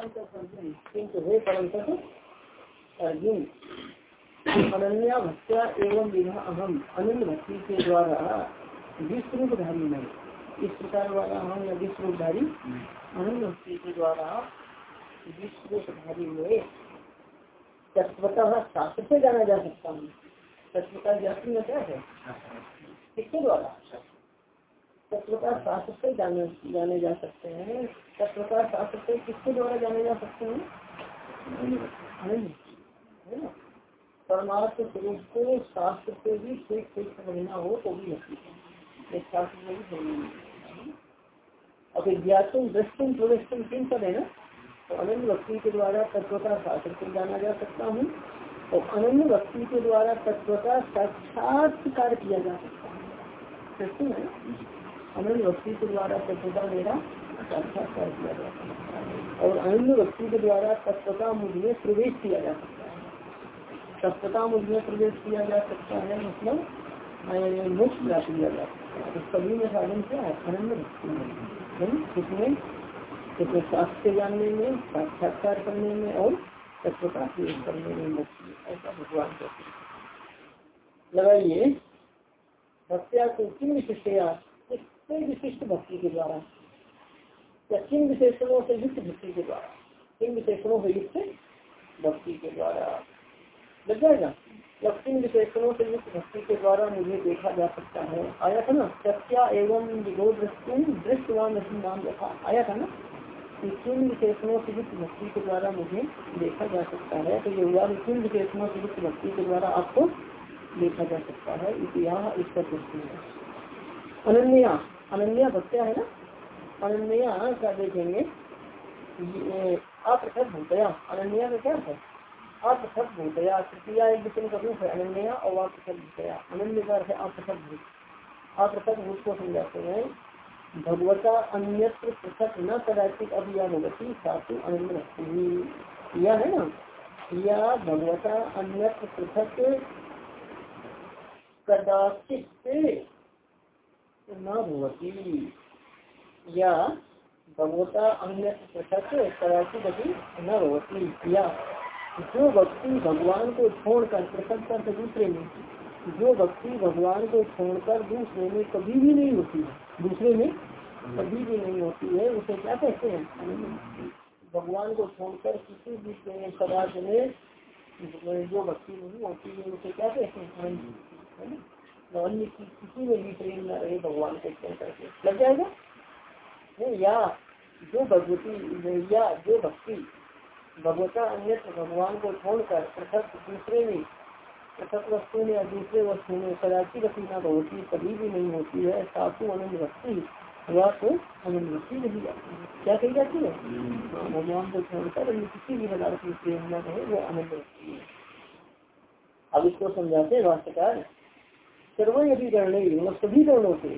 किंतु हे परंतु अर्जुन अनन्या भक्त्या एवं विधा अहम अनन्य भक्ति के द्वारा विश्वरूपधारी में इस प्रकार वाला हम या विश्वरूपधारी अनन्य भक्ति के द्वारा विश्वरूपधारी में तत्वतः शास्त्र से जाना जा सकता हूँ। तत्वता ज्ञापन में क्या है? किसके द्वारा? तत्वता शास्त्र से जाने जाने जा सकते हैं। तत्वता शास्त्र से किसके द्वारा जाने जा सकते हैं? है ना? परमार्थ स्वरूप को शास्त्र से भी ठीक ठीक समझना हो तो भी लगती है। शास्त्र में भी समझना अभी ज्ञातुम दृष्टुम प्रदर्शन किन पर है ना? तो अनन्य भक्ति के द्वारा तत्वता शास्त्र से जाना जा सकता हूँ। और अनन्य भक्ति के द्वारा तत्वता साक्षात्कार किया जा सकता है। है अनन्य भक्ति के द्वारा तत्वता मेरा साक्षात्कार किया जा सकता है। और अनन्य भक्ति के द्वारा तत्वता मुझमें प्रवेश किया जा सकता है। तत्वता मुझमें प्रवेश किया जा सकता है मतलब मोक्ष प्राप्त किया जा सकता है। तो सभी में साधन क्या है? अनन्य भक्ति में। किसमें किसमें शास्त्र जानने में, साक्षात्कार करने में और तत्वता से करने में मोक्ष ऐसा भगवान कहते लगाइए, भक्त्या को किन विशिष्टया किससे विशिष्ट भक्ति के द्वारा, या किन विशेषणों से युक्त भक्ति के द्वारा, किन विशेषणों से युक्त भक्ति के द्वारा लग जाएगा? या किन विशेषणों से युक्त भक्ति के द्वारा मुझे देखा जा सकता है? आया था ना, सत्या एवं दृष्टवान नाम देखा आया था ना? किन विशेषणों से युक्त भक्ति के द्वारा मुझे देखा जा सकता है? तो ये हुआ किन विशेषणों से युक्त भक्ति के द्वारा आपको देखा जा सकता है? इतिहास इसका दृष्टि है। अनन्या अनन्या भक्त्या है ना? अनन्या क्या देखेंगे। अप्रसत भूतया। अनन्या का क्या है? अप्रसत भूतया। तृतीया एक विषय का रूप है अनन्या और अप्रसत भूतया। अनन्य का है अप्रसत भूत। अप्रसत भूत को समझाते हैं। भगवता अन्यत्र पृथक न कदाचित अभियानुगति सासु अनन्य रखती यह है ना? या भगवता अन्यत्र पृथक कदाचित भवती। या जो भक्ति भगवान को छोड़कर पृथक कर दूसरे में, जो भक्ति भगवान को छोड़कर दूसरे में कभी भी नहीं होती दूसरे में कभी भी नहीं होती है, उसे क्या कहते हैं? भगवान को छोड़कर किसी भी पदार्थ में जो भक्ति नहीं होती है, उसे क्या कहते हैं? अन्य किसी में भी प्रेम न रहे, भगवान को छोड़ करके लग जाएगा? या जो भगवती, या जो भक्ति, भगवता अन्य भगवान को छोड़कर पृथक दूसरे में, पृथक वस्तु में या दूसरे वस्तु में कदाची गति न होती कभी भी नहीं होती है सातु अनंत भक्ति वह तो अनंत भक्ति नहीं जाती है। क्या कही जाती है? भगवान को छोड़कर अन्य किसी भी पदार्थ की प्रेम न रहे, वो अनंत भक्ति है। अब इसको समझाते हैं भाष्यकार। सर्व यदि करने मतलब सभी कर्णों से,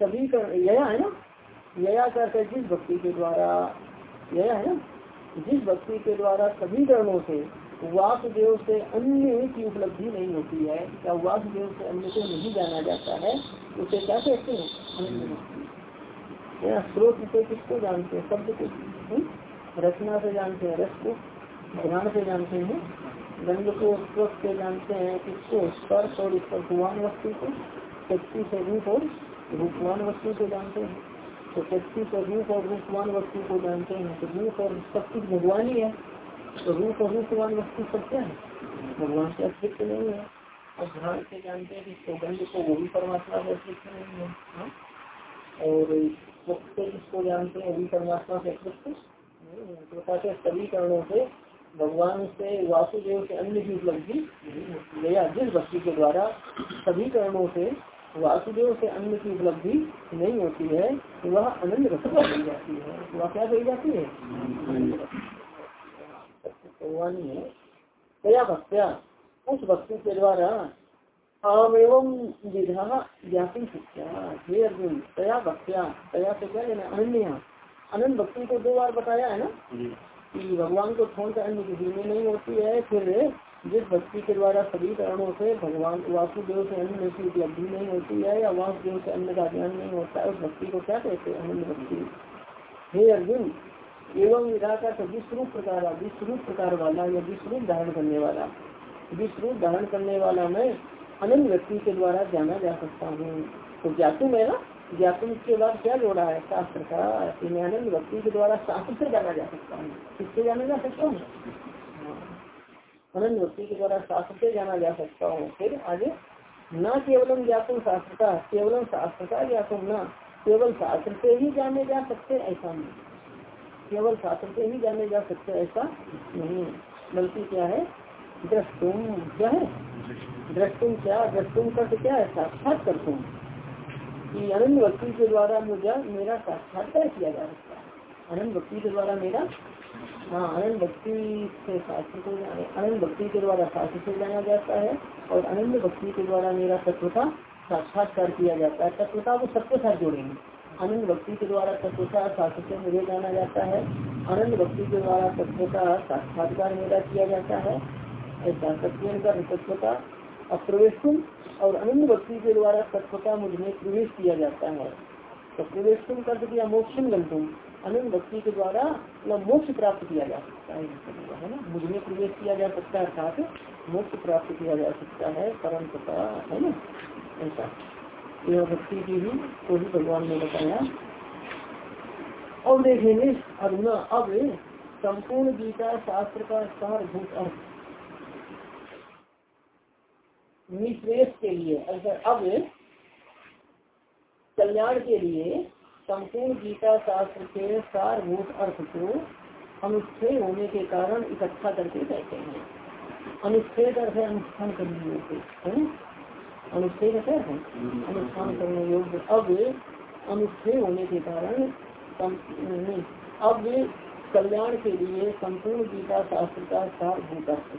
सभी कर्ण यया है ना? यया करके जिस भक्ति के द्वारा, यया है ना? जिस भक्ति के द्वारा सभी कर्णों से, वासुदेव से अन्य की उपलब्धि नहीं होती है, या वासुदेव से अन्य को नहीं जाना जाता है, उसे क्या कहते हैं? स्रोत से किसको जानते हैं? शब्द को रचना से जानते हैं, रस को ध्यान से जानते हैं? गंध को स्पर्श से जानते हैं किसको स्पर्श और स्पर्शवान वस्तु को शक्ति से रूप और रूपवान वस्तु को जानते हैं। तो शक्ति से रूप और रूपवान वस्तु को जानते हैं। तो रूप और सब कुछ भगवान ही है। तो रूप और रूपवान वस्तु सब क्या है। भगवान से अतिरिक्त नहीं है। और ध्यान से जानते हैं कि सौगंध को वो भी परमात्मा से अतिरिक्त नहीं है। हा? और से जिसको जानते हैं वही परमात्मा से अतिरिक्त नहीं है। तो सभी कारणों से भगवान से वासुदेव से अन्य की उपलब्धि नहीं होती है या जिस भक्ति के द्वारा सभी कारणों से वासुदेव से अन्य की उपलब्धि नहीं होती है वह अनंत भक्ति कही जाती है। वह क्या कही जाती है? भगवान ने कया भक्त्या, उस भक्ति के द्वारा आम एवं विधा ज्ञापन शिक्षा हे अर्जुन तया भक्त्या तया से क्या लेना? अनन्य। अनंत भक्ति को दो बार बताया है ना? कि भगवान को छोड़कर अन्य किसी में नहीं होती है, फिर जिस भक्ति के द्वारा सभी कारणों से भगवान वासुदेव से अन्य की उपलब्धि नहीं होती है या वासुदेव से अन्य का ज्ञान नहीं होता है, उस भक्ति को क्या कहते हैं अन्य भक्ति? हे अर्जुन, एवं विधा का विश्वरूप प्रकार विश्वरूप प्रकार वाला या विश्वरूप धारण करने वाला, विश्वरूप धारण करने वाला मैं अनंत व्यक्ति के द्वारा जाना जा सकता हूँ। तो ज्ञातुम है ना? ज्ञातुम के बाद क्या जोड़ा है शास्त्र का अनंत व्यक्ति के द्वारा शास्त्र से जाना जा सकता हूँ। किससे जाना जा सकता हूँ। अनंत व्यक्ति के द्वारा शास्त्र से जाना जा सकता हूँ। फिर आगे, न केवलम ज्ञातुम शास्त्र का केवलम शास्त्र का ज्ञातुम न, केवल शास्त्र से ही जाने जा सकते ऐसा नहीं। केवल शास्त्र से ही जाने जा सकते ऐसा नहीं। बल्कि क्या है? दृष्टुम क्या है? दृष्टुम क्या? दृष्टुम कर क्या है? साक्षात कर तुम कि अनंत भक्ति के द्वारा मुझे मेरा साक्षात्कार किया जा सकता है। अनंत भक्ति के द्वारा मेरा हाँ अनंत भक्ति से शास्त्र को अनंत भक्ति के द्वारा शास्त्र से जाना जाता है और अनंत भक्ति के द्वारा मेरा तत्वता साक्षात्कार किया जाता है। तत्वता को सबके साथ जोड़ेंगे। अनंत भक्ति के द्वारा तत्वता शास्त्र से मुझे जाना जाता है। अनंत भक्ति के द्वारा तत्वता साक्षात्कार मेरा किया जाता है। ऐसा सत्य का तत्वता अप्रवेश और अनंत भक्ति के द्वारा तत्वता मुझमें प्रवेश किया जाता है। तो प्रवेश तुम कर दिया मोक्षम गंतुम अनंत भक्ति के द्वारा मतलब मोक्ष प्राप्त किया जा सकता है। है ना? मुझमें प्रवेश किया जा सकता है, अर्थात मोक्ष प्राप्त किया जा सकता है परम है ना? ऐसा। यह भक्ति की भी, को भी भगवान ने बताया। और देखेंगे, अरुणा, अब संपूर्ण गीता शास्त्र का सारभूत अर्थ निश्रेष के लिए अगर अब कल्याण के लिए संपूर्ण गीता शास्त्र के सारभूत अर्थ को अनुच्छेद होने के कारण इकट्ठा करके कहते हैं। अनुच्छेद अर्थ है अनुष्ठान करने योग्य, है अनुच्छेद है अनुष्ठान करने योग्य। अब अनुच्छेद होने के कारण अब कल्याण के लिए संपूर्ण गीता शास्त्र का सारभूत अर्थ।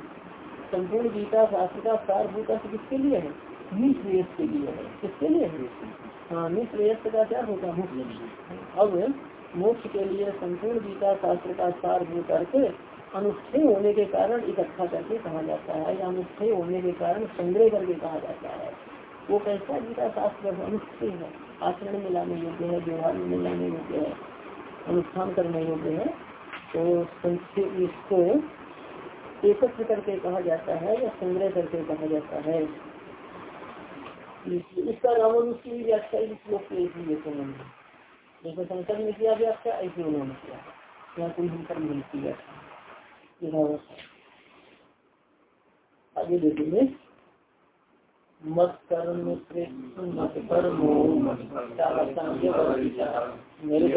संपूर्ण गीता शास्त्र का सारभूत अर्थ किसके लिए है? निश्रेयस के लिए है। किसके लिए है? हाँ निश्रेयस का क्या होगा मोक्ष अब मोक्ष के लिए संपूर्ण गीता शास्त्र का सारभूत अर्थ अनुष्ठेय होने के कारण इकट्ठा करके कहा जाता है, या अनुष्ठेय होने के कारण संग्रह करके कहा जाता है। वो कैसा गीता शास्त्र अनुष्ठेय है। आचरण में लाने योग्य है, व्यवहार में लाने योग्य है, अनुष्ठान करने योग्य है तो इसको एकत्र करके कहा जाता है या संग्रह करके कहा जाता है। इसका रामानुज की भी व्याख्या इस श्लोक के इसलिए संबंध जैसे शंकर ने किया व्याख्या, ऐसे उन्होंने किया। यहाँ कोई अंतर नहीं किया। आगे देखेंगे मत कर्म मत कर्मो मेरे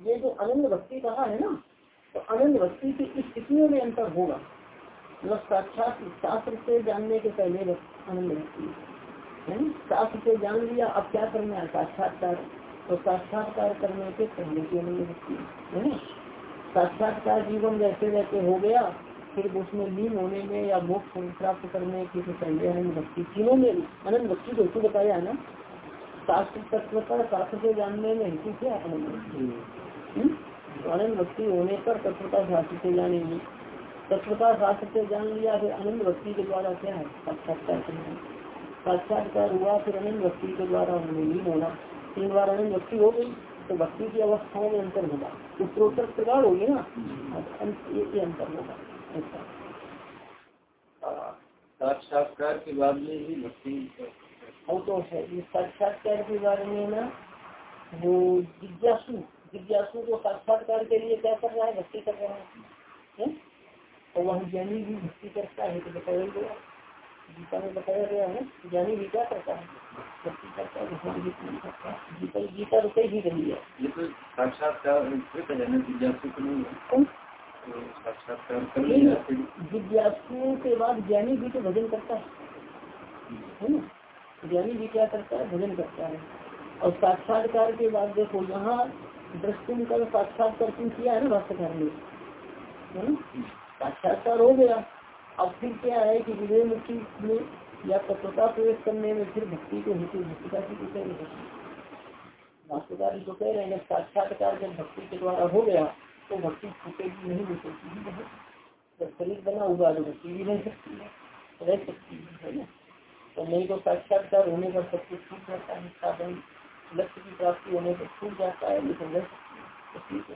ये जो अनंत भक्ति कहा है ना तो अनंत भक्ति की स्थितियों में अंतर होगा। मतलब साक्षात शास्त्र से जानने के पहले आनंद भक्ति है। शास्त्र से जान लिया, अब क्या करना है? साक्षात्कार। तो साक्षात्कार करने के पहले की आनंद भक्ति है। ना? साक्षात्कार जीवन जैसे जैसे हो गया, फिर उसमें लीन होने में या मोक्ष प्राप्त करने के पहले अनंत भक्ति तीनों में अनंत भक्ति को बताया है ना शास्त्र तत्व पर शास्त्र से जानने में हेतु क्या आनंद? आनंद भक्ति होने पर तत्वता शास्त्र से जानेंगे तत्वता शास्त्र से जान लिया, फिर आनंद भक्ति के द्वारा क्या है? साक्षात्कार साक्षात्कार हुआ, फिर आनंद भक्ति के द्वारा उन्हें होना। तीन बार आनंद भक्ति हो गई तो भक्ति की अवस्थाओं में अंतर होगा। उत्तरोत्तर प्रकार होगी ना? ये अंतर होगा। ऐसा। साक्षात्कार के बाद में ही भक्ति वो तो है साक्षात्कार के बारे में ना वो जिज्ञासु जिज्ञासु को साक्षात्कार के लिए क्या कर रहा है? भक्ति कर रहा है। और वह ज्ञानी भी भक्ति करता है तो बताया गया। गीता में बताया गया है ज्ञानी भी क्या करता है? भक्ति करता है भगवान गीता नहीं करता है। गीता गीता तो कही रही है। तो साक्षात्कार है। तो जिज्ञासु के बाद ज्ञानी भी तो भजन करता है। है ना? ज्ञानी भी क्या करता है? भजन करता है। और साक्षात्कार के बाद देखो, यहाँ दृष्टि का साक्षात्कार किया है ना भाष्यकार ने? साक्षात्कार हो गया। अब फिर क्या है कि विजय मुक्ति में या तत्वता प्रवेश करने में फिर भक्ति को हेतु, भक्ति का भी कह रहे भाष्यकार जो कह रहे हैं साक्षात्कार जब भक्ति के द्वारा हो गया तो भक्ति छूटेगी नहीं रुकेगी जब शरीर बना हुआ तो भक्ति भी रह सकती है। रह सकती है ना? तो नहीं तो साक्षात्कार होने पर सब कुछ छूट जाता है साधन लक्ष्य की प्राप्ति होने पर छूट जाता है, लेकिन तो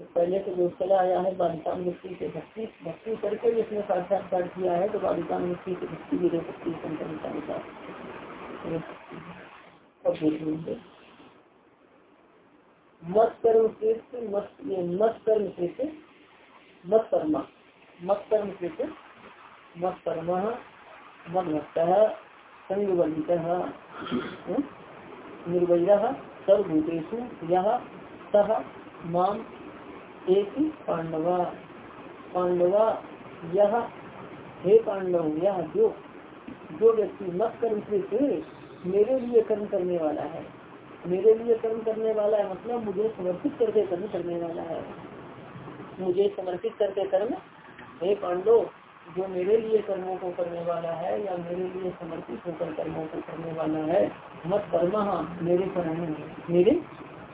तो पहले तो जो चला आया है बालिका मुक्ति से भक्ति भक्ति करके भी इसने साक्षात्कार किया है तो बालिका मुक्ति से भक्ति भी रह सकती है के अनुसार। मत कर्म कृत मत ये मत कर्म कृत मत कर्मा मत कर्म कृत मत कर्म मत भक्त संगवलित निर्वैर सर्वभूतेषु यह सह माम एक पांडवा पांडवा यह हे पांडव यह जो जो व्यक्ति मत कर्म कृत मेरे लिए कर्म करने वाला है। मेरे लिए कर्म करने वाला है मतलब मुझे समर्पित करके कर्म करने वाला है। मुझे समर्पित करके कर्म हे पांडो जो मेरे लिए कर्मों को करने वाला है या मेरे लिए समर्पित होकर कर्मों को करने वाला है मत कर्म मेरे परायण मेरे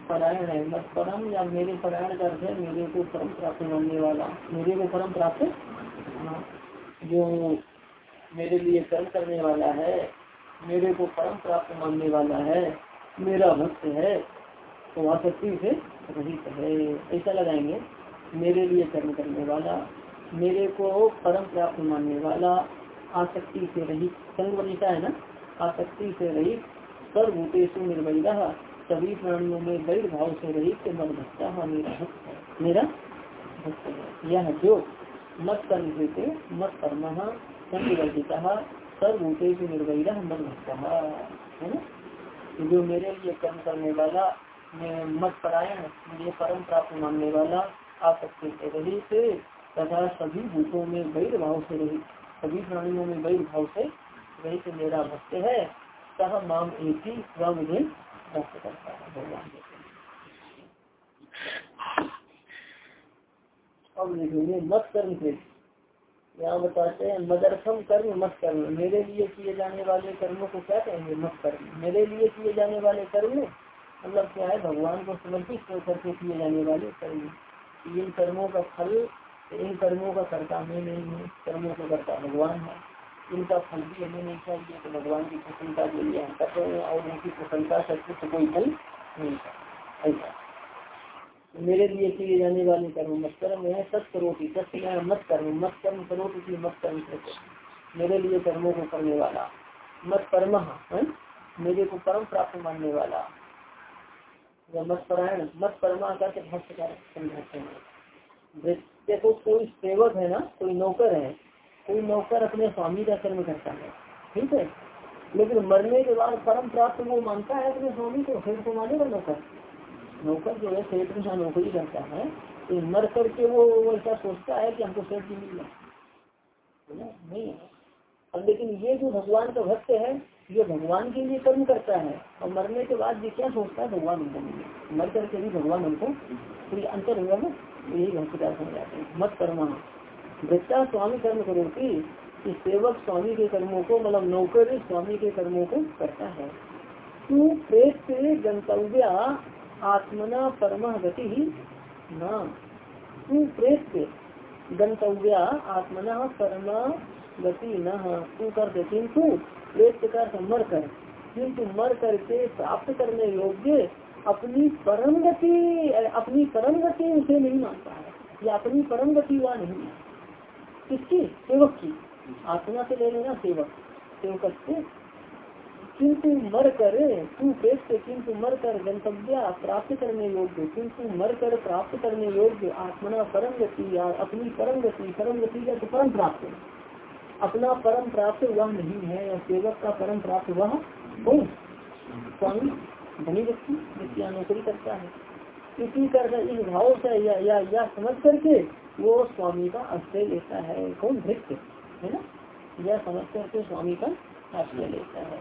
परायण है। मत परम या मेरे परायण का अर्थ है मेरे को परम प्राप्त मानने वाला। मेरे को परम प्राप्त हाँ, जो मेरे लिए कर्म करने वाला है मेरे को परम प्राप्त मानने वाला है मेरा भक्त है तो आसक्ति से रहित है। ऐसा लगाएँगे मेरे लिए कर्म करने वाला मेरे को परम प्राप्त मानने वाला आसक्ति से रहित संग बनीता है ना? आसक्ति से रहित सर्वभूतेशु निर्वैरा सभी प्राणियों में वैध भाव से रहित मत भक्ता मेरा भक्त है। मेरा भक्त यह जो मत कर्म देते मत कर्म संवर्जिता सर्वभूतेशु निर्वैरा मत भक्ता है ना? जो मेरे लिए कर्म करने वाला मत परायण मुझे परम प्राप्त मानने वाला, आसक्ति से रहित तथा सभी भूतों में वैध भाव से रहित, सभी प्राणियों में वैध भाव से रहित मेरा भक्त है सह माम एक ही वह भक्त करता है, भगवान अब लिखेंगे मत कर्म कृत यहाँ बताते हैं मदर्थम कर्म मत कर्म। मेरे लिए किए जाने वाले कर्मों को क्या कहेंगे? मत कर्म। मेरे लिए किए जाने वाले कर्म मतलब क्या है? भगवान को समर्पित करके किए जाने वाले कर्म इन कर्मों का फल इन कर्मों का कर्ता मैं नहीं है, कर्मों का कर्ता भगवान है। इनका फल भी हमें नहीं चाहिए तो भगवान की प्रसन्नता के लिए हम कर रहे हैं और उनकी प्रसन्नता से कुछ कोई फल नहीं ऐसा मेरे लिए किए जाने वाले कर्म मत कर्म है सत करोटी सत्य मत कर्म मत कर्म करोटी मत कर्म मेरे लिए कर्मों को करने वाला, मत कर्म मेरे को परम प्राप्त मानने वाला। या मत परायण, मत परमा करके भाष्यकार समझाते हैं। देखो, कोई सेवक है ना, कोई नौकर है, कोई नौकर अपने स्वामी का कर्म करता है, ठीक है? लेकिन मरने के बाद परम प्राप्त वो मानता है अपने स्वामी को, फिर को मानेगा नौकर। नौकर जो है, सेठ के साथ नौकरी करता है तो मर करके वो ऐसा सोचता है कि हमको सेठ भी मिल जाए नहीं अब लेकिन ये जो भगवान का भक्त है, ये भगवान के लिए कर्म करता है, और मरने के बाद ये क्या सोचता है, भगवान हमको मिले। मर करके भी भगवान हमको कोई अंतर हुआ ना। तो यही हो जाते हैं। मत कर्म वृत्ता स्वामी कर्म करो की सेवक स्वामी के कर्मों को मतलब नौकर स्वामी के कर्मों को करता है। तू प्रेत गंतव्य आत्मना परम गति न तू प्रेत गंतव्या आत्मना परम गति न तू कर दे किन्तु प्रेत का मर कर। किन्तु मर करके प्राप्त करने योग्य अपनी परम गति अपनी परम गति उसे नहीं मानता है, या अपनी परम गति वह नहीं किसकी? सेवक की। आत्मा से ले लेना सेवक। सेवक से किंतु मर कर तू पेट से किंतु मर कर गंतव्य प्राप्त करने योग्य, किंतु मर कर प्राप्त करने योग्य आत्मना परम गति या अपनी परम गति परम गति का तो परम प्राप्त अपना परम प्राप्त वह नहीं है, या सेवक का परम प्राप्त वह कौन? स्वामी। धनी व्यक्ति जिसकी नौकरी करता है। इसी कर इस भाव से या, या, या समझ करके वो स्वामी का आश्रय लेता है। कौन? भृत्य है ना? यह समझ करके स्वामी का आश्रय लेता है।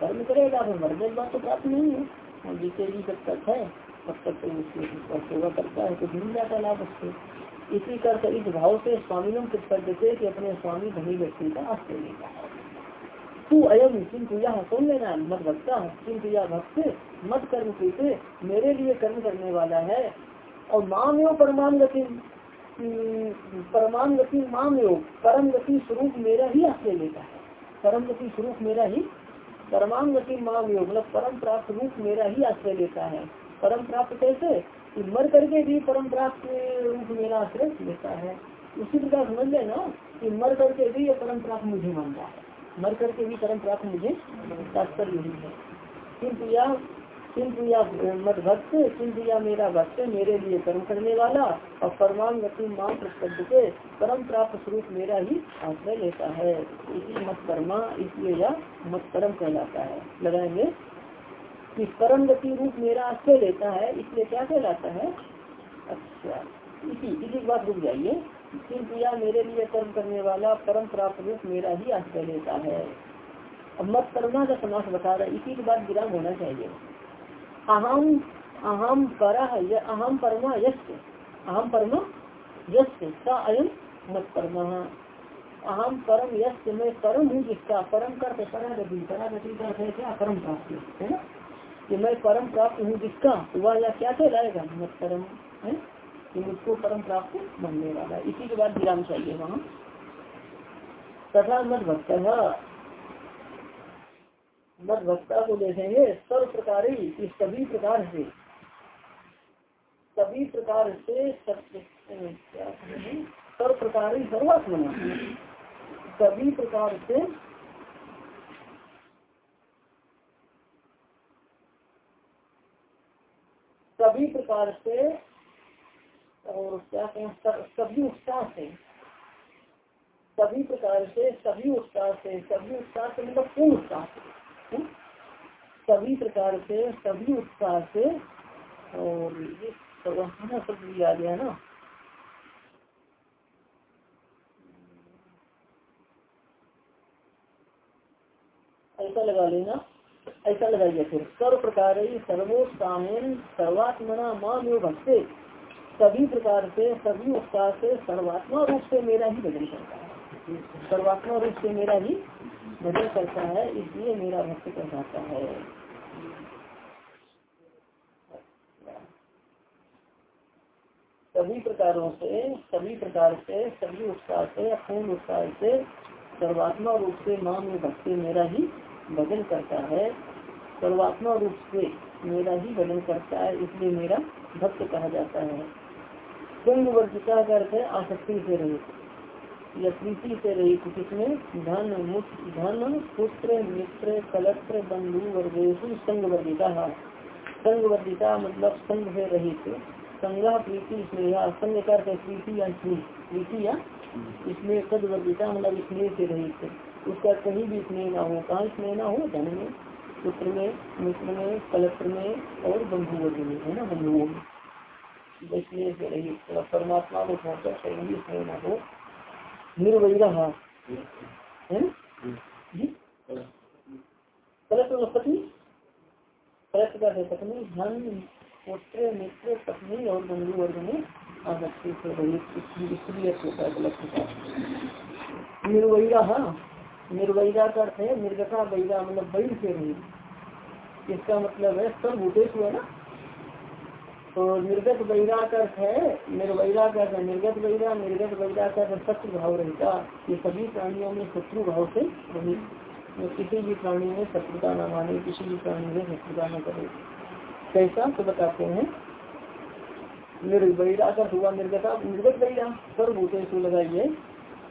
कर्म करेगा फिर मरने के बाद तो प्राप्त नहीं है। और भी जब तक है तब तक तो उसकी सेवा करता है तो मिल जाता लाभ उससे इसी कर इस भाव से स्वामी कर देते कि अपने स्वामी धनी व्यक्ति का आश्रय लेता है। तू अयम किंतु यह सुन लेना मत भक्ता किंतु यह भक्त मत कर्म पीते मेरे लिए कर्म करने वाला है। और माम योग परमान गति परमान गति माम योग परम गति स्वरूप मेरा ही आश्रय लेता है। परम गति स्वरूप मेरा ही परमाम गति महाव्यो मतलब परम प्राप्त रूप मेरा ही आश्रय लेता है। परम प्राप्त कैसे? कि मर करके भी परम प्राप्त रूप मेरा आश्रय लेता है। उसी प्रकार समझ लेना कि मर करके भी ये परम प्राप्त मुझे मानता है। मर करके भी परम प्राप्त मुझे तात्पर्य नहीं है। किंतु या किंतु या मत भक्त किंतु या मेरा भक्त मेरे लिए कर्म करने वाला और परमान गति माँ के परम प्राप्त स्वरूप मेरा ही आश्रय लेता है। इसी मत कर्मा इसलिए यह मत कर्म कहलाता है। लगाएँगे। कि परम गति रूप मेरा आश्रय लेता है, इसलिए क्या कहलाता है? अच्छा इसी इसी बात रुक जाइए। किंतु या मेरे लिए कर्म करने वाला परम प्राप्त रूप मेरा ही आश्रय लेता है। अब मत कर्मा का समास बता रहा है इसी के बाद विराम होना चाहिए। अहम अहम पर अहम परमा यश अहम परमा यश का अयम मत परमा। अहम परम यश मैं परम हूँ जिसका परम कर परागति परागति का है क्या? परम प्राप्ति है ना? कि मैं परम प्राप्त हूँ जिसका, वह या क्या कहलाएगा मत परम, है? कि मुझको परम प्राप्त बनने वाला इसी के बाद विराम चाहिए वहाँ। तथा मत भक्त मत भक्ता को देखेंगे सर्व प्रकार ही सभी प्रकार से। सभी प्रकार से सर्व प्रकार ही सर्वात्मना सभी प्रकार से सभी प्रकार से और क्या कहें सभी उत्साह से, सभी प्रकार से, सभी उत्साह से, सभी उत्साह से मतलब पूर्ण उत्साह से सभी प्रकार से, सभी उत्साह से, और ये शब्द भी आ गया ना? ऐसा लगा लेना, ऐसा लगाइए फिर। सर्व प्रकार सर्वोत्साहन सर्वात्मना मान भक्ते। सभी प्रकार से, सभी उत्साह से सर्वात्मा रूप से मेरा ही भजन करता है। सर्वात्मा रूप से मेरा ही भजन करता है, इसलिए मेरा भक्त कहलाता है। सभी प्रकारों से, सभी प्रकार से, सभी उत्साह से पूर्ण उत्साह से सर्वात्मा रूप से माँ में भक्ति मेरा ही भजन करता है। सर्वात्मा रूप से मेरा ही भजन करता है, इसलिए मेरा भक्त कहा जाता है। संग वर्जिता का आसक्ति से रहित। या प्रीति से रहित किसमें धन धन, पुत्र, मित्र, कलत्र, बंधु, वर्गेशु संग वर्जिता संग वर्जिता मतलब संग से रहित। संगा, प्रीति, स्नेहा। संग का प्रीति या स्नेह। प्रीति या इसमें सद वर्जिता मतलब स्नेह से रहित। उसका कहीं भी स्नेह ना हो, कहाँ स्नेह ना हो, धन में, पुत्र में, मित्र में, कलत्र में और बंधु वर्ग में, है ना, बंधुओं में। इसलिए परमात्मा को न हो निर्वैरा है पत्नी का है धन पुत्र मित्र पत्नी और बंधु वर्ग में आसक्ति है का निर्वैरा का अर्थ है निर्गता वैरा मतलब बैल से रही इसका मतलब है सब भूतेश हुआ ना तो निर्गत वैरा का अर्थ है निर्वैरा का अर्थ निर्गत वैरा निर्गत वैरा का अर्थ शत्रु भाव रहता। ये सभी प्राणियों में शत्रु भाव से रहित किसी भी प्राणी में शत्रुता न माने, किसी भी प्राणी में शत्रुता न करे। कैसा तो बताते हैं निर्वैरा का हुआ निर्गता, निर्गत बहिरा वैरा सर्वभूतेश लगाइए।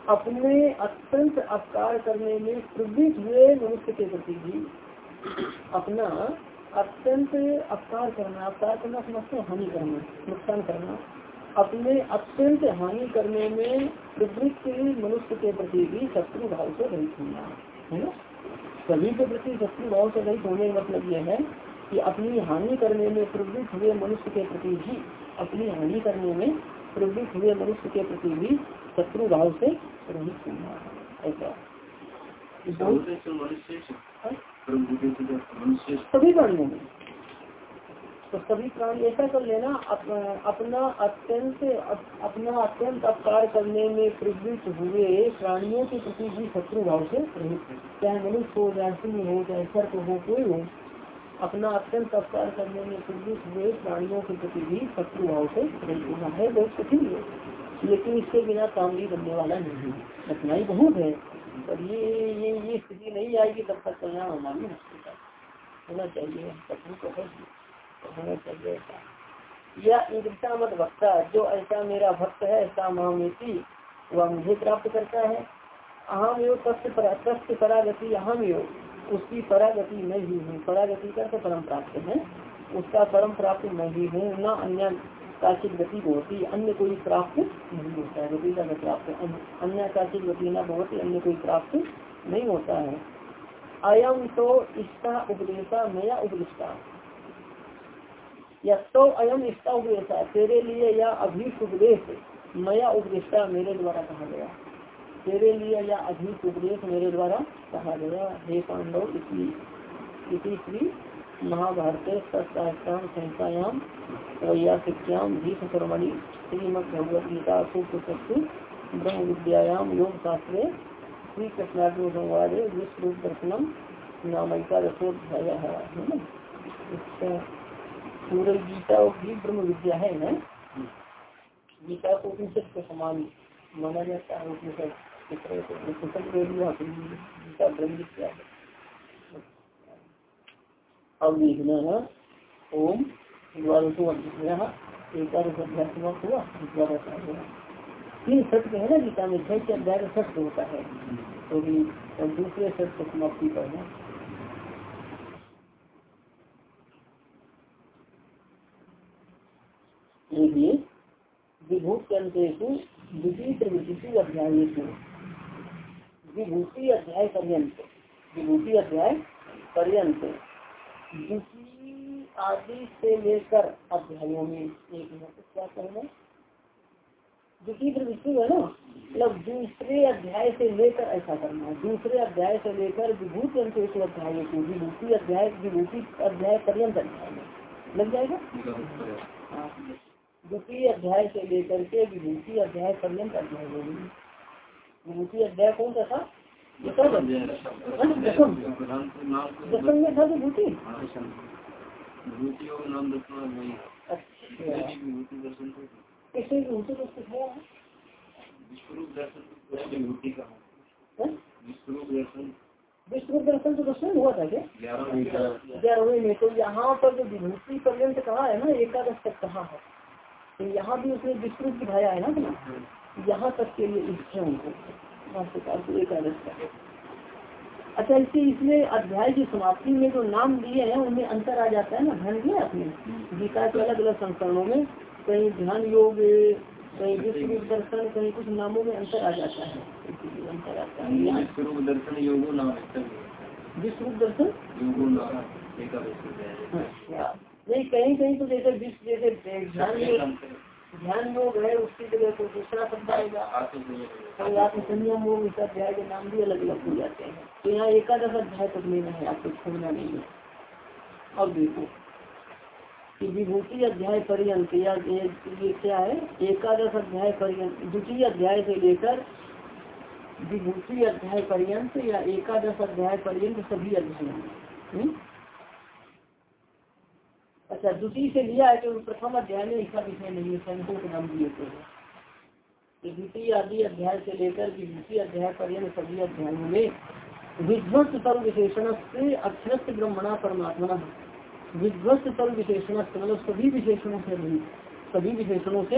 अपने अत्यंत अपकार करने में प्रवृत्त हुए मनुष्य के प्रति भी अपना अत्यंत अपकार करना अपकार करना समझते हानि करना नुकसान करना अपने अत्यंत हानि करने में प्रवृत्त मनुष्य के प्रति भी शत्रु भाव से रहित होना है ना? सभी के प्रति शत्रु भाव से रहित होने का मतलब यह है कि अपनी हानि करने में प्रवृत्त हुए मनुष्य के प्रति भी अपनी हानि करने में प्रवृत्त हुए मनुष्य के प्रति भी शत्रु भाव से रहित होना ऐसा। सभी प्राणियों में। तो सभी प्राणी ऐसा कर लेना अप, अपना अत्यंत अप, अपना अत्यंत अपकार करने में प्रवृत्त हुए प्राणियों के प्रति भी शत्रु भाव से रहित चाहे मनुष्य हो चाहे सिंह हो चाहे सर्प हो कोई हो अपना अत्यंत अपकार करने में प्रवृत्त हुए प्राणियों के प्रति भी शत्रु भाव से रहित है बहुत कठिन है। लेकिन इसके बिना काम भी बनने वाला नहीं है। कठिनाई बहुत है। पर ये ये ये स्थिति नहीं आएगी तब तक होना भी मुश्किल है होना चाहिए, कठिन तो है होना चाहिए ऐसा। या ईदृशा मत भक्ता जो ऐसा मेरा भक्त है, ऐसा महामेती, वह मुझे प्राप्त करता है। अहम योग तस्व परागति अहम योग उसकी परागति मैं ही हूँ। परागति करके परम प्राप्त है। उसका परम प्राप्त मैं ही हूँ, न अन्य काचिक गति होती, अन्य कोई प्राप्त नहीं होता है। गति का प्राप्त अन्य काचिक गति न होती अन्य कोई प्राप्त नहीं होता है। अयम तो इसका उपदेशा नया उपदेशा। या तो अयम इसका उपदेशा, तेरे लिए या अभी उपदेश नया उपदेशा मेरे द्वारा कहा गया। तेरे लिए या अधिक उपदेश मेरे द्वारा कहा गया। हे पांडव इसी श्री महाभारत सत्याम संहितायाम त्रयाशिक्याम भीष्म ब्रह्म विद्यायाम योग श्री कृष्णार्जुन विश्व दर्शनम नामिका रसोध्याय है इसका पूरे गीता भी ब्रह्म विद्या है ना? गीता को उपनिषद के समान माना जाता है उपनिषद गीता ब्रह्म विद्या है। ओम अध्याय अध्याय तीन सत्य है ना गीता में के अध्याय सत्य होता है। तो भी दूसरे सत्य समाप्ति करना देखिए विभूत द्वितीय अध्याय विभूति अध्याय पर्यंत। विभूति अध्याय पर्यंत। आदि से लेकर अध्यायों में एक मिनट क्या कहना द्वितीय प्रवृत्ति है ना? मतलब दूसरे अध्याय से लेकर, ऐसा करना है, दूसरे अध्याय से लेकर विभूति अंतेश अध्याय को विभूति अध्याय विभूति अध्याय पर्यंत अध्याय में लग जाएगा? हाँ। द्वितीय अध्याय से लेकर के विभूति अध्याय पर्यंत अध्याय विभूति अध्याय कौन सा था? दसम दसम में था है दर्शन तो दर्शन हुआ था क्या ग्यारहवें में तो यहाँ पर जो विभूति पर्यंत कहा है ना एकादश तक कहा है तो यहाँ भी उसने विस्तृत दिखाया है ना यहाँ तक के लिए इच्छा एकादश अच्छा इससे इसमें अध्याय की समाप्ति में जो नाम दिए हैं उनमें अंतर आ जाता है ना? ध्यान दिया आपने? गीता के अलग अलग संस्करणों में कहीं ध्यान योग कहीं विश्व दर्शन कहीं कुछ नामों में अंतर आ जाता है। अंतर आता है। दर्शन योग विश्व दर्शन? नहीं कहीं कहीं तो जैसे विश्व जैसे ध्यान ध्यान योग है, उसकी जगह को दूसरा शब्द आएगा। आत्म संयम योग इस अध्याय के नाम भी अलग अलग हो जाते हैं। तो यहाँ एकादश अध्याय तक लेना है, आपको छोड़ना नहीं है। अब देखो, कि विभूति अध्याय पर्यंत, या ये क्या है? एकादश अध्याय पर्यंत, द्वितीय अध्याय से लेकर विभूति अध्याय पर्यंत या एकादश अध्याय पर्यंत सभी अध्याय अच्छा द्वितीय से लिया है तो प्रथम अध्याय में इसका विषय नहीं है, संतों के नाम दिए थे। द्वितीय आदि अध्याय से लेकर द्वितीय अध्याय पर्यंत सभी अध्यायों में विध्वस्त सर्व विशेषण से अक्षरस्थ ब्रह्मणा परमात्मा विध्वस्त सर्व विशेषण मतलब सभी विशेषणों से रहित, सभी विशेषणों से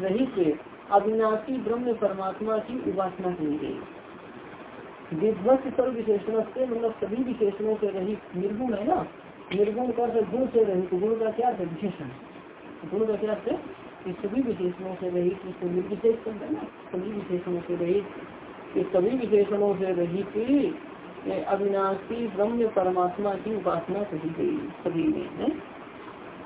रहित अविनाशी ब्रह्म परमात्मा की उपासना की गई। विध्वस्त सर्व विशेषण से मतलब सभी विशेषणों से रही निर्गुण है ना? निर्गुण कर गुण से रहित गुण का क्या है विशेषण? गुण का क्या है सभी विशेषणों से रहित ना? सभी विशेषणों से रहित सभी विशेषणों से रहित अविनाशी, ब्रह्म, परमात्मा की उपासना कही गई सभी में, है?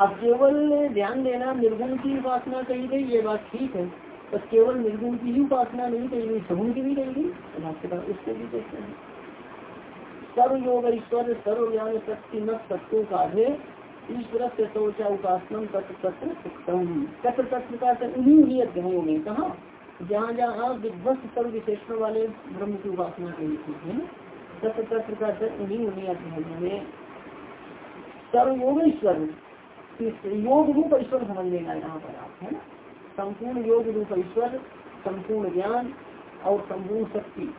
अब केवल ध्यान देना निर्गुण की उपासना कही गई, ये बात ठीक है, पर केवल निर्गुण की ही उपासना नहीं कही गई, सगुण की भी कही गई उसको भी देखते हैं। सर्व योग ईश्वर सर्व ज्ञान शक्ति न तत्व का ईश्वर से सोचा उपासना तत्व तत्व तत्व तत्व का उन्हीं उन्हीं अध्यायों में कहा, जहाँ जहाँ विध्वस्त सर्व विशेषण वाले ब्रह्म की उपासना कही थी है तत्व तत्व का उन्हीं उन्हीं अध्यायों में सर्व योग ईश्वर योग रूप ईश्वर समझ लेना यहाँ पर आप, है ना? संपूर्ण योग रूप ईश्वर, संपूर्ण ज्ञान और संपूर्ण शक्ति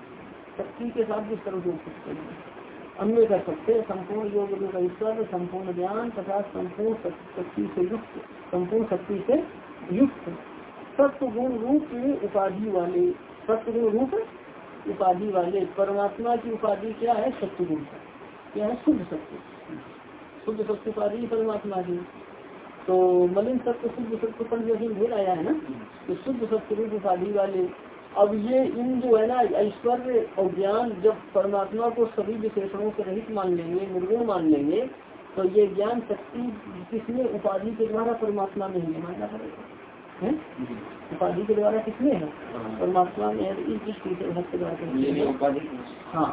शक्ति के साथ भी सर्व जोड़ सकते हैं। अन्य कर सकते हैं, संपूर्ण योग रूप ईश्वर, संपूर्ण ज्ञान तथा संपूर्ण शक्ति से युक्त, संपूर्ण शक्ति से युक्त। सत्य गुण रूप उपाधि वाले सत्य गुण रूप उपाधि वाले, परमात्मा की उपाधि क्या है? सत्य गुण क्या है? शुद्ध सत्य शुद्ध सत्य उपाधि परमात्मा की तो मलिन सत्य शुद्ध सत्य पर जैसे भेद आया है ना तो शुद्ध सत्य रूप उपाधि वाले अब ये इन जो है ना ऐश्वर्य और ज्ञान जब परमात्मा को सभी विशेषणों से रहित मान लेंगे निर्गुण मान लेंगे तो ये ज्ञान शक्ति किसने उपाधि के द्वारा परमात्मा में ही मानना पड़ेगा। है? उपाधि के द्वारा किसने है? परमात्मा में इस दृष्टि से भक्त द्वारा उपाधि हाँ।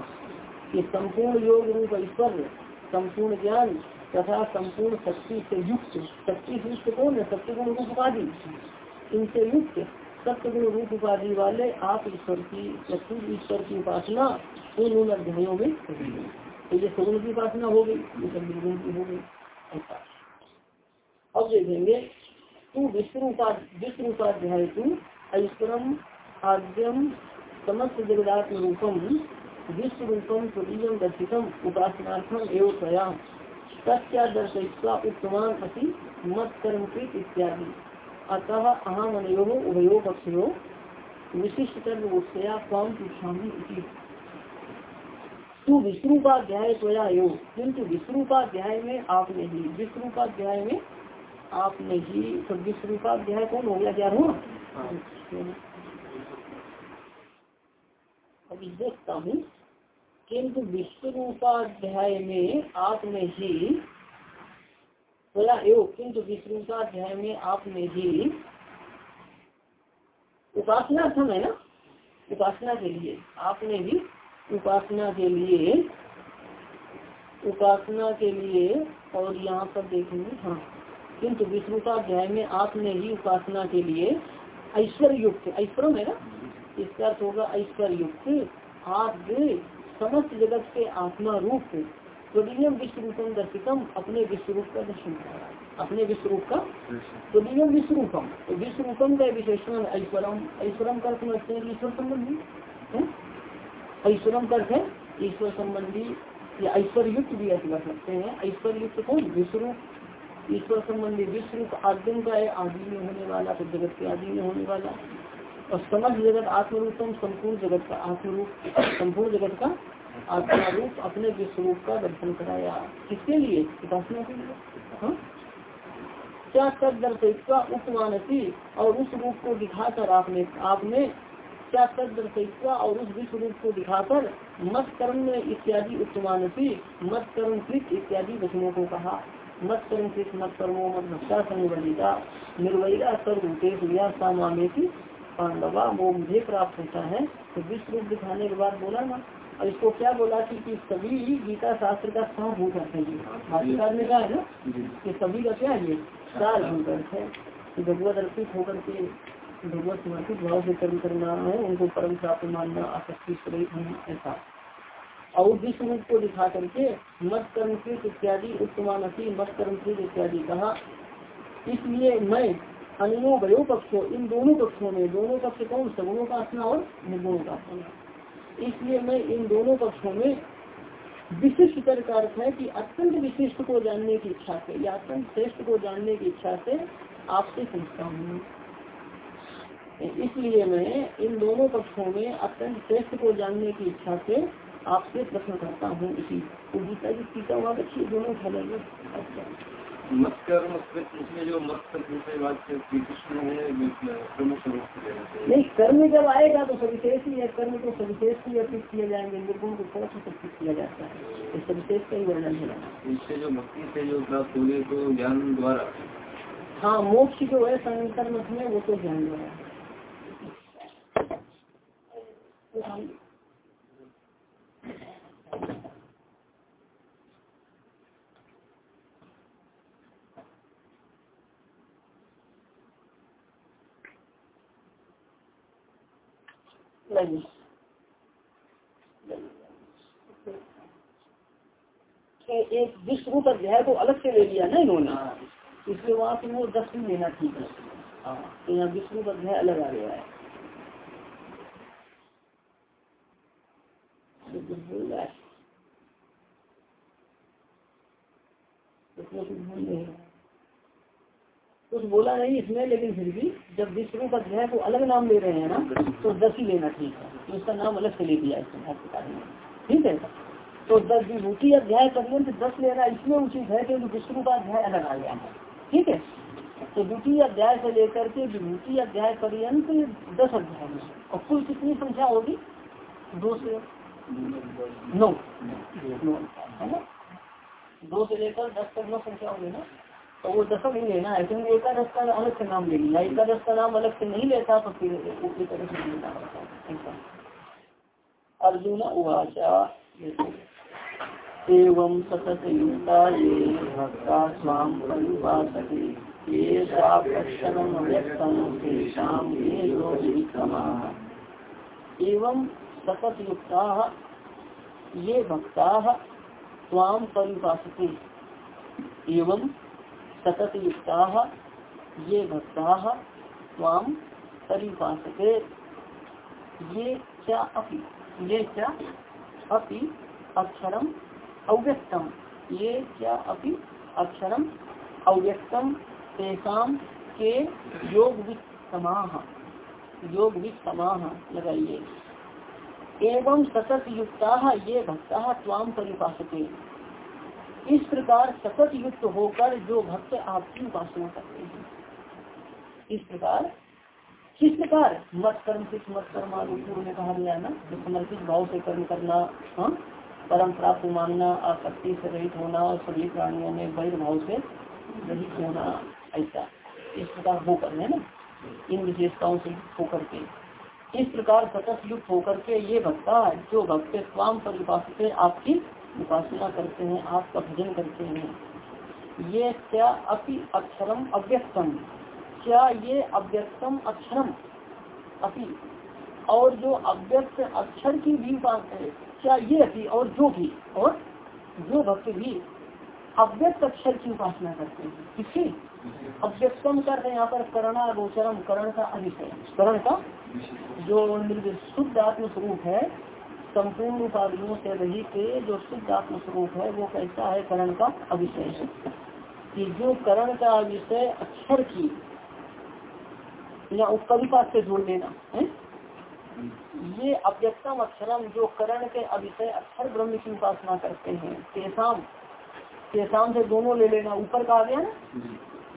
ये संपूर्ण योग रूप ऐश्वर्य संपूर्ण ज्ञान तथा संपूर्ण शक्ति से युक्त शक्ति से युक्त कौन है? सत्य गुण उपाधि। इनसे युक्त सत्य गुण रूप उपाधि वाले आप ईश्वर की लक्ष्मी ईश्वर की उपासना उन उन अध्यायों में तो ये सगुण की उपासना हो गई, ये सब निर्गुण की हो गई, ऐसा। अब देखेंगे, तू विष्णु उपाध्याय तू ऐश्वरम आद्यम समस्त जगदात्म रूपम, विश्व रूपम स्वदीय दर्शितम उपासनार्थम एवं प्रयाम तस्दर्शयित्वा उत्तमान अति मत कर्मकृत इत्यादि। अतः अहम अनयो उभयो पक्षयो विशिष्ट कर्मया स्वाम पृछामी तू विष्णुपाध्याय त्वया योग किंतु विष्णुपाध्याय में आपने ही विष्णुपाध्याय में आपने ही तो विष्णुपाध्याय कौन हो गया? क्या हुआ? अभी देखता हूँ किंतु विश्व रूपाध्याय में आपने ही बोला योग किंतु विश्व रूपाध्याय में आपने ही उपासना थम है ना? उपासना के लिए। आपने भी उपासना के लिए, उपासना के लिए और यहाँ पर देखेंगे हाँ। किंतु विष्णुपाध्याय में आपने ही उपासना के लिए ऐश्वर्य युक्त ऐश्वर्य है ना? इसका अर्थ होगा ऐश्वर्य युक्त आप समस्त जगत के आत्मा रूप। स्वदीय विश्व रूपम दर्शितम अपने विश्व रूप का दर्शन अपने विश्व रूप का? स्वदीय विश्व रूपम। तो विश्व रूपम का विशेषण ऐश्वरम। ऐश्वरम का समझते हैं ईश्वर संबंधी? ऐश्वरम का है ईश्वर संबंधी या ऐश्वर्य युक्त भी ऐसे कर सकते हैं। ऐश्वर्य युक्त कौन? विश्व रूप। ईश्वर संबंधी विश्व रूप आद्यम का है आदि में होने वाला तो जगत के आदि में होने वाला। और समझ जगत आत्मरूपम संपूर्ण जगत का आत्मरूप संपूर्ण जगत का आत्मा रूप अपने विश्व रूप का दर्शन कराया। किसके लिए? उपासना के लिए। हाँ? क्या तद दर्शित्वा उपमानसी और उस रूप को दिखाकर आपने आपने क्या तद दर्शित्वा और उस विश्व रूप को दिखाकर मत कर्म इत्यादि उत्तमानसी मत कर्म कृत इत्यादि वचनों को कहा? मत कर्म कृत मत कर्मो मत भक्ता संवर्जिता निर्वैरा सर्वभूतेश या सामामेति, पांडवा वो मुझे प्राप्त होता है। तो विश्व रूप दिखाने के बाद बोला ना। और इसको क्या बोला कि, कि सभी गीता शास्त्र का सार भूत अर्थ है भाषिकार ने कहा है ना कि सभी का क्या है सार भूत अर्थ है। कि भगवत अर्पित होकर के भगवत समर्पित भाव से कर्म करना है उनको परम प्राप्त मानना आसक्ति ऐसा। और विश्व रूप को दिखा करके मत कर्मकृत इत्यादि उत्तमान मत कर्मकृत इत्यादि कहा। इसलिए मैं अन्यो वयो पक्षों इन दोनों पक्षों में दोनों पक्ष कौन? सगुणों का आसना और निर्गुणों का आसना इसलिए मैं इन दोनों पक्षों में विशिष्ट कर का अर्थ है कि अत्यंत विशिष्ट को जानने की इच्छा से या अत्यंत श्रेष्ठ को जानने की इच्छा से आपसे पूछता हूँ। इसलिए मैं इन दोनों पक्षों में अत्यंत श्रेष्ठ को जानने की इच्छा से आपसे प्रश्न करता हूँ। इसी गीता की टीका वहाँ अच्छी दोनों खा इसमें जो रूप नहीं कर्म जब आएगा तो सविशेष ही है कर्म को सविशेष ही अर्पित किए जाएँगे निर्गुण को थोड़ा सा अर्पित किया जाता है। तो सविशेष का ही वर्णन है। इससे जो भक्ति से जो प्राप्त हो तो ज्ञान द्वारा। हाँ मोक्ष जो है संकर्म मत में वो तो ज्ञान द्वारा। नहीं एक विश्व रूप अध्याय को अलग से ले लिया ना इन्होंने। इसलिए वहाँ पे वो दस दिन लेना ठीक है। हाँ तो यहाँ विष्णु का अध्याय अलग आ गया है। कुछ भूल रहा है कुछ बोला नहीं इसमें लेकिन फिर भी जब विष्णु का अध्याय को अलग नाम ले रहे हैं ना तो दस ही लेना ठीक है। तो उसका नाम अलग से ले दिया ठीक है? तो दस विभूति अध्याय पर्यंत दस लेना इसमें उचित है क्योंकि विष्णु का अध्याय अलग आ गया है। ठीक है? तो द्वितीय अध्याय से लेकर के विभूति अध्याय पर्यंत दस अध्याय में और कुल कितनी संख्या होगी? दो से नौ। नौ। है ना? दो से लेकर दस तक नौ संख्या होगी ना? तो वो दशक ही लेना है, क्योंकि एकादश का अलग से नाम ले लिया एकादश का नाम अलग से नहीं लेता तो फिर उसी तरह से लेना पड़ता। अर्जुन उवाचा एवं सतत युक्ता ये भक्ता स्वाम ये साक्षरम व्यक्तम तेषाम ये एवं सतत युक्ता ये भक्ता स्वाम परिभाषते एवं सतत युक्ता ये भक्ता स्वाम परिभाषते। ये क्या अपि, ये क्या अपि अक्षरम अव्यक्तम ये क्या अपि अक्षरम अव्यक्तम तेसाम के योग समाह योग समाह लगाइए। एवं सतत युक्ता ये भक्ता स्वाम परिभाषते। इस प्रकार सतत युक्त होकर जो भक्त आपकी उपासना करते हैं। इस प्रकार किस प्रकार मत कर्म किस मत कर्म पूर्व में कहा गया ना जो समर्पित भाव से कर्म करना हाँ परम प्राप्त मानना आसक्ति से रहित होना और सभी प्राणियों में वैध भाव से रहित होना, ऐसा इस प्रकार होकर है ना, इन विशेषताओं से होकर के। इस प्रकार सतत युक्त होकर के ये भक्ता, जो भक्त स्वाम पर परिभाषित आपकी उपासना करते हैं, आपका भजन करते हैं। ये क्या अपि अक्षरम अव्यक्तम? क्या ये अव्यक्तम अक्षरम? अपि और जो अव्यक्त अक्षर की भी बात है, क्या ये अभी और जो भी? और जो भक्त भी अव्यक्त अक्षर की उपासना करते हैं। किसी अव्यक्तम कर रहे यहाँ पर करणा गोचरम करण का अभिषय करण का? जो शुद्ध आत्म स्वरूप है संपूर्ण उपाधियों से रहित जो शुद्ध आत्म स्वरूप है वो कैसा है करण का अविषय है कि जो करण का विषय अक्षर की या उपकरिपा से जोड़ लेना है? ये अव्यक्तम अक्षरम जो करण के अविषय अक्षर ब्रह्म की उपासना करते हैं। तेसाम तेसाम से दोनों ले लेना। ऊपर कहा गया ना?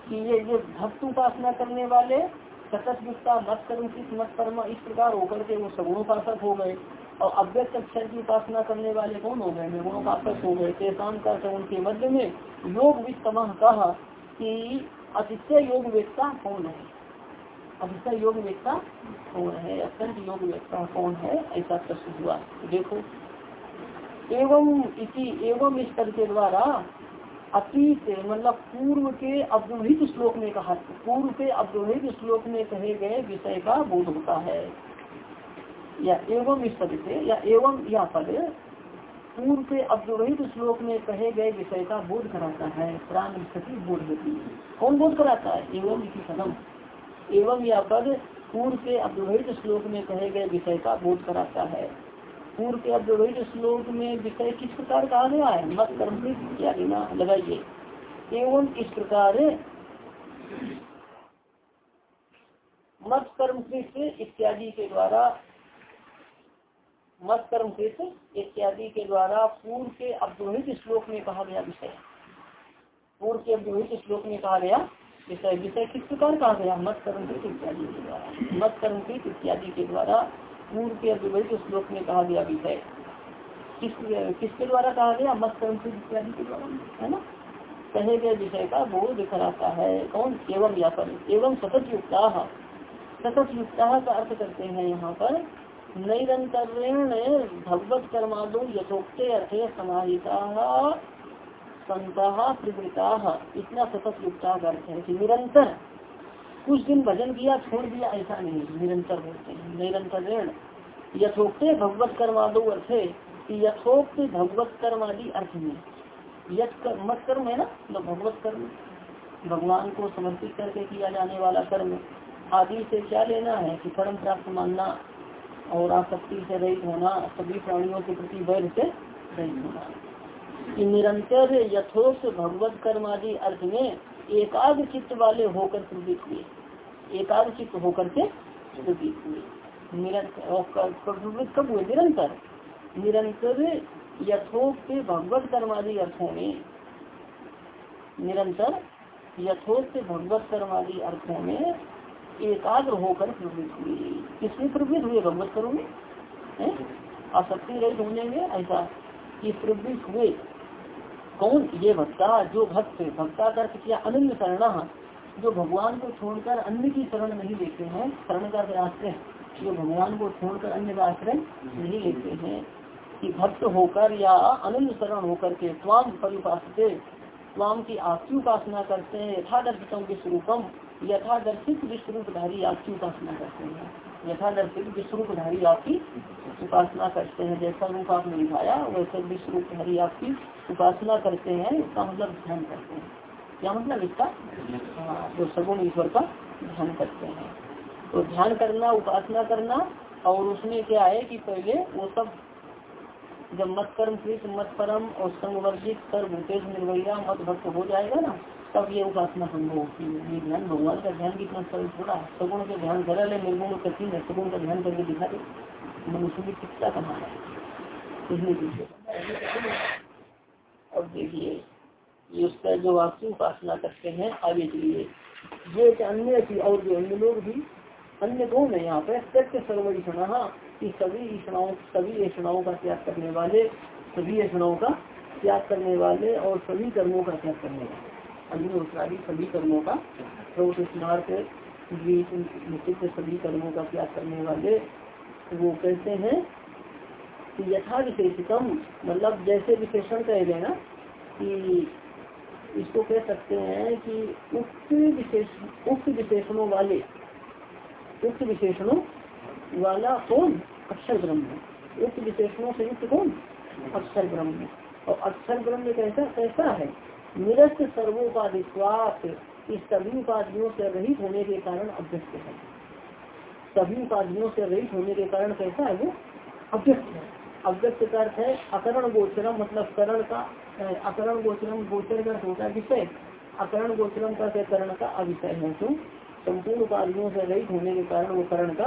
कि ये ये भक्त उपासना करने वाले सतत युक्ता मत कर्म मत कर्म इस प्रकार होकर के वो सगुणोपासक हो गए। और अव्यक्त अक्षर की उपासना करने वाले कौन हो गए? निर्गुणों का अक्षर हो गए। तेसाम का उनके मध्य में। योग वित्तम कहा कि अतिशय योग वेदता कौन है? अतिशय योग वेदता कौन है? अत्यंत योग वेदता कौन है? ऐसा प्रश्न हुआ। देखो। एवं इसी एवं इस पद के द्वारा अतीत मतलब पूर्व के अवदोहित श्लोक में कहा पूर्व के अवदोहित श्लोक में कहे गए विषय का बोध होता है। या एवं इस पद से या एवं या पद पूर्व के अवरोहित श्लोक में कहे गए विषय का बोध कराता है, प्राण स्थिति बोध होती है। कौन बोध कराता है? एवं इसी कदम एवं या पद पूर्व के अवरोहित श्लोक में कहे गए विषय का बोध कराता है। पूर्व के अवरोहित श्लोक में विषय किस प्रकार कहा गया है? मत कर्म इत्यादि ना लगाइए। एवं इस प्रकार, मत कर्म इत्यादि के द्वारा मत कर्म कृत इत्यादि के द्वारा पूर्व के अवदोहित श्लोक में कहा गया विषय। पूर्व के अवदोहित श्लोक में कहा गया विषय। विषय किस प्रकार कहा गया? मत कर्म कृत इत्यादि के द्वारा। मत कर्म कृत इत्यादि के द्वारा पूर्व के अवदोहित श्लोक में कहा गया विषय। किस, किसके द्वारा कहा गया? मत कर्म कृत इत्यादि के द्वारा, है ना? कहे गए विषय का बोध कराता है। कौन? एवं व्यापन एवं सतत युक्ता। सतत युक्ता का अर्थ करते हैं यहाँ पर नैरंतरेण भगवत कर्मादो यथोक्ते अर्थे समाहिता, संता प्रवृता इतना सतत युक्ता अर्थ है कि निरंतर, कुछ दिन भजन किया, छोड़ दिया, ऐसा नहीं। निरंतर बोलते हैं। निरंतरेण यथोक्ते भगवत कर्मादो अर्थे यथोक्त भगवत कर्म आदि अर्थ में। यथ मत कर्म है ना? तो भगवत कर्म भगवान को समर्पित करके किया जाने वाला कर्म। आदि से क्या लेना है कि परम प्राप्त मानना और आसक्ति से रहित होना, सभी प्राणियों के प्रति वैर से रहित होना। कि निरंतर यथोक्त भगवत कर्म आदि अर्थ में एकाग्र चित्त वाले होकर प्रवृत्त हुए। एकाग्र चित्त होकर के प्रवृत्त हुए। निरंतर कब हुए? निरंतर। निरंतर यथोक्त भगवत कर्म आदि अर्थों में। निरंतर यथोक्त भगवत कर्म आदि अर्थों में एकाग्र होकर प्रवृत्त हुए किसमें प्रवृत्त हुए भगवत कर्म में आसक्ति रहित होने में ऐसा कि प्रवृत्त हुए। कौन? ये भक्ता जो भक्त, भक्ता का क्या अनन्य शरण, जो भगवान को छोड़कर अन्य की शरण नहीं लेते हैं। शरण का आश्रय? जो भगवान को छोड़कर अन्य का आश्रय नहीं लेते हैं। कि भक्त होकर या अनन्य शरण होकर के स्वाम परिपास स्वाम की आपकी उपासना करते हैं, यथादर्शितों के स्वरूपम। यथादर्शित विश्वरूपधारी आपकी उपासना करते हैं। यथादर्शित विश्वरूपधारी आपकी उपासना करते हैं। जैसा रूप आपने दिखाया, वैसे विश्वरूपधारी आपकी उपासना करते हैं। इसका मतलब ध्यान करते हैं। क्या मतलब इसका? हाँ जो सगुण ईश्वर का ध्यान करते हैं। तो ध्यान करना, उपासना करना, और उसमें क्या है कि पहले वो सब जब मत कर्म कृत मत परम और संवर्जित कर भूतेश निर्वैया मत भक्त हो जाएगा ना तब ये उपासना संभव होती है ध्यान भगवान का ध्यान कितना सरल थोड़ा है सगुण का ध्यान सरल है निर्गुण कठिन है सगुण का ध्यान करके दिखा दे। मनुष्य की शिक्षा कहाँ है। इसलिए पीछे अब देखिए, ये उसका जो आपकी उपासना करते हैं आगे के लिए ये अन्य की और जो अन्य लोग भी, अन्य कौन है यहाँ पे? सत्य सर्वैषणा कि सभी ईषणाओं सभी ऐषणाओं का त्याग करने वाले, सभी ऐषणाओं का त्याग करने वाले और सभी कर्मों का त्याग करने वाले। अन्य सभी कर्मों का स्मार्ट निश्चित सभी कर्मों का त्याग करने वाले, वो कहते हैं कि यथा विशेषितम मतलब जैसे विशेषण कह ना, कि इसको कह सकते हैं कि उक्त विशेष, उक्त विशेषणों वाले, उक्त विशेषणों वाला कौन? अक्षर ब्रह्म। उक्त विशेषणों से युक्त कौन? अक्षर ब्रह्म। और अक्षर ब्रह्म कैसा कैसा है? निरस्त सर्वोपाधित्वात इस सभी उपाधियों से रहित होने के कारण अभ्यस्त है। सभी उपाधियों से रहित होने के कारण कैसा है वो? अभ्यस्त है। अव्यक्त का अर्थ है अकरण गोचरम मतलब करण का अकरण गोचरम गोचर का होता है विषय। अकरण गोचरम का करण का अविषय है। तो संपूर्ण उपाधियों से रहित होने के कारण वो करण का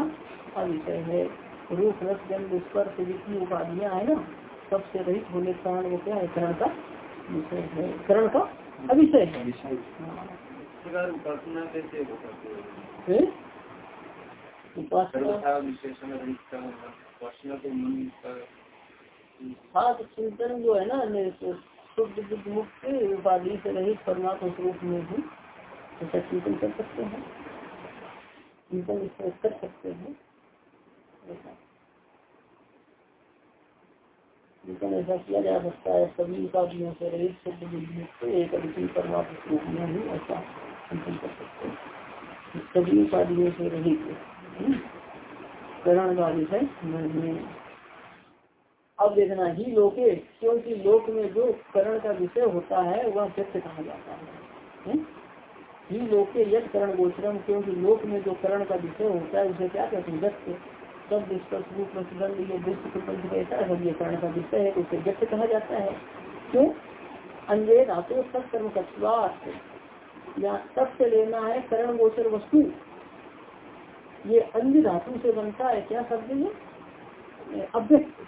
अविषय है। रूप, रस जन्म स्पर्श, जितनी उपाधियाँ है ना सबसे रहित होने के कारण वो क्या है? करण का विषय है करण का? अविषय है उपासना। हाँ तो चिंतन जो है ना शुद्ध बुद्ध मुक्त उपाधि से रहित परमात्मा स्वरूप में भी ऐसा चिंतन कर सकते हैं। चिंतन कर सकते हैं। चिंतन ऐसा किया जा सकता है सभी उपाधियों से रहित मुक्त एक परमात्मा में भी ऐसा चिंतन कर सकते हैं सभी उपाधियों से रहित करण नहीं अब देखना ही लोके क्योंकि लोक में जो करण का विषय होता है वह व्यक्त कहा जाता है ही लोके यद करण गोचरम क्योंकि लोक में जो करण का विषय होता है उसे क्या कहते हैं? व्यक्त सब स्पर्श रूप प्रतिबंध ये विश्व प्रपंच कैसा है ये करण का विषय है उसे व्यक्त कहा जाता है क्यों अंधे धातु सब कर्म का या तब से लेना है करण गोचर वस्तु ये अन्य धातु से बनता है क्या शब्द ये अव्यक्त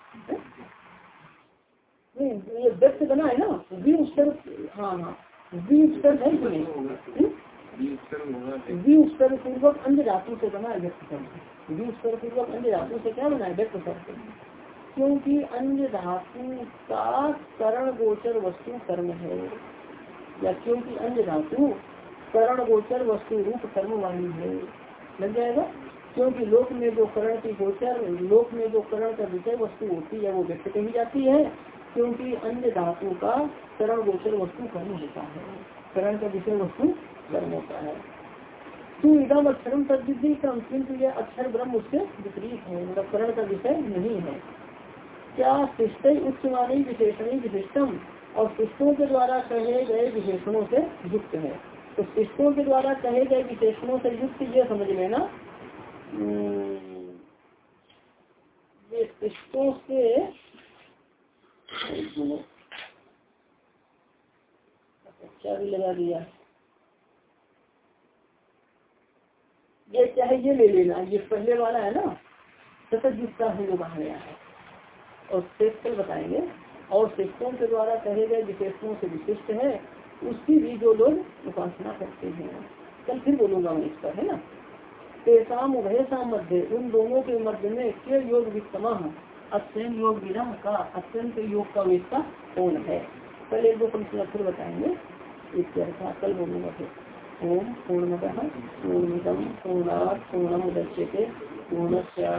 ये व्यक्त बना है ना वी उत्तर हाँ हाँ वी उत्तर है कि नहीं वी उत्तर पूर्वक अन्य धातु से बना है व्यक्त शब्द वी उत्तर पूर्वक अन्य धातु से क्या बनाए? व्यक्त करते क्योंकि अन्य धातु का करण गोचर वस्तु कर्म है। या क्योंकि अन्य धातु करण गोचर वस्तु रूप कर्म वाली है। लग जाएगा? क्योंकि लोक में जो करण की गोचर, लोक में जो करण का विषय वस्तु होती है, वो व्यक्त कही जाती है। क्योंकि अन्य धातु का करण गोचर वस्तु कर्म होता है। करण का विषय वस्तु कर्म होता है। तू अक्षरम तद्विधि यह अक्षर ब्रह्म उससे विपरीत है मतलब करण का विषय नहीं है। क्या शिष्ट उच्च विशेषण विशिष्टम और शिष्टों के द्वारा कहे गए विशेषणों से युक्त है? तो शिष्टों के द्वारा कहे गए विशेषणों से युक्त ये समझ लेना। हम्म, ये शिष्टों से क्या भी लगा दिया? ये चाहे ये ले लेना, ये पहले वाला है ना? सतत युक्ता है जो कहा गया है। और शेष बताएँगे। और शिष्टों के द्वारा कहे गए विशेषणों से विशिष्ट है। उसकी भी जो लोग उपासना करते हैं। कल फिर बोलूँगा मैं इस पर, है ना? तेसाम उभयसा मध्य। उन दोनों के मध्य में के योग विषमा अत्यंत योग विरह का, अत्यंत योग का वेदता कौन है? कल एक दो पंक्तियाँ फिर बताएँगे। इत्यर्था कल बोलूँगा फिर। ओम पूर्णतः पूर्णितम पूर्णा पूर्णम दच्यते पूर्णस्य